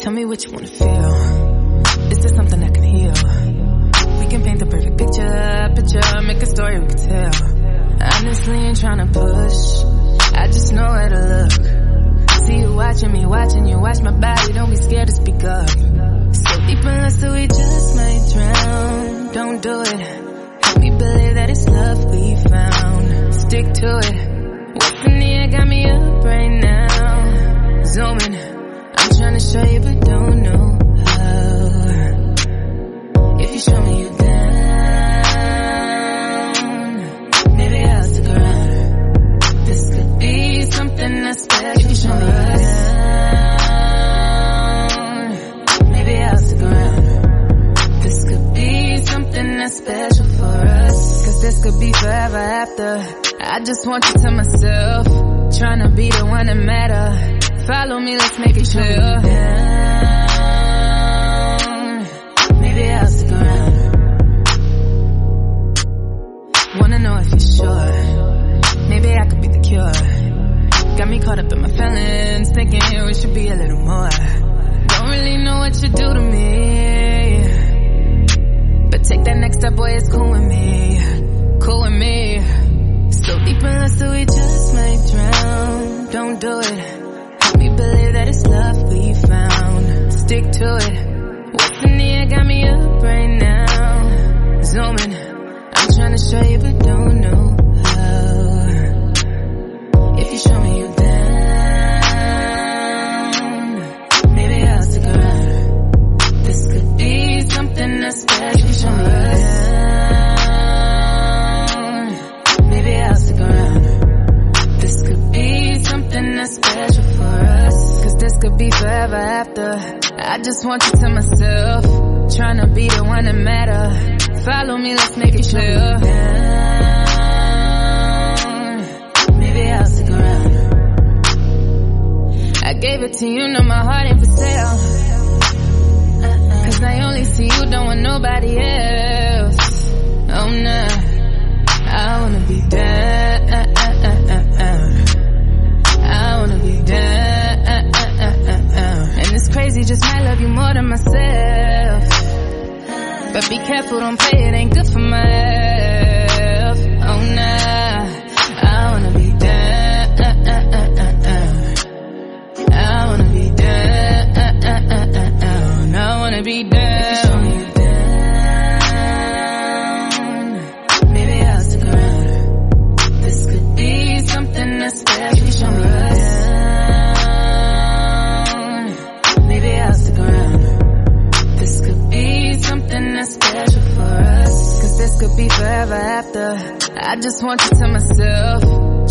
Tell me what you wanna feel. Is there something that can heal? We can paint the perfect picture, picture, make a story we can tell. Honestly, ain't trying to push. I just know where to look. See you watching me, watching you, watch my body. Don't be scared to speak up. So deep in lust that we just might drown. Don't do it. Help me believe that it's love we found. Stick to it. What's in the air got me up right now. This could be forever after. I just want you to myself. Trying to be the one that matter. Follow me, let's make it clear. Down. Maybe I'll stick around. Wanna know if you're sure. Maybe I could be the cure. Got me caught up in my feelings, thinking we should be a little more. Don't really know what you do to me. But take that next step, boy, it's cool with me. Cool with me. So deep in lust that we just might drown. Don't do it. Help me believe that it's love we found. Stick to it. What's in the air got me up right now. Zooming. I'm trying to show you, around. This could be something that's special for us. Cause this could be forever after. I just want you to myself. Trying to be the one that matter. Follow me, let's make it clear. Maybe I'll stick around. I gave it to you, know my heart ain't for sale. Cause I only see you, don't want nobody more than myself. But be careful, don't play it, ain't good for my health. Oh nah, I wanna be down. I wanna be down. I wanna be down. Maybe I'll stick around. This could be something that's special. Could be forever after. I just want you to myself.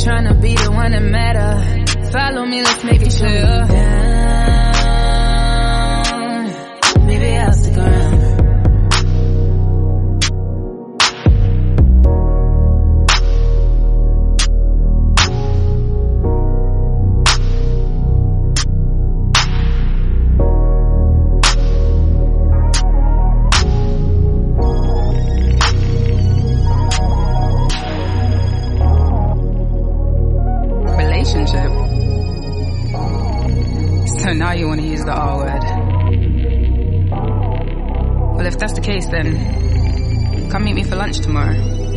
Trying to be the one that matter. Follow me, let's make it clear. Down. Now you want to use the R word. Well, if that's the case, then come meet me for lunch tomorrow.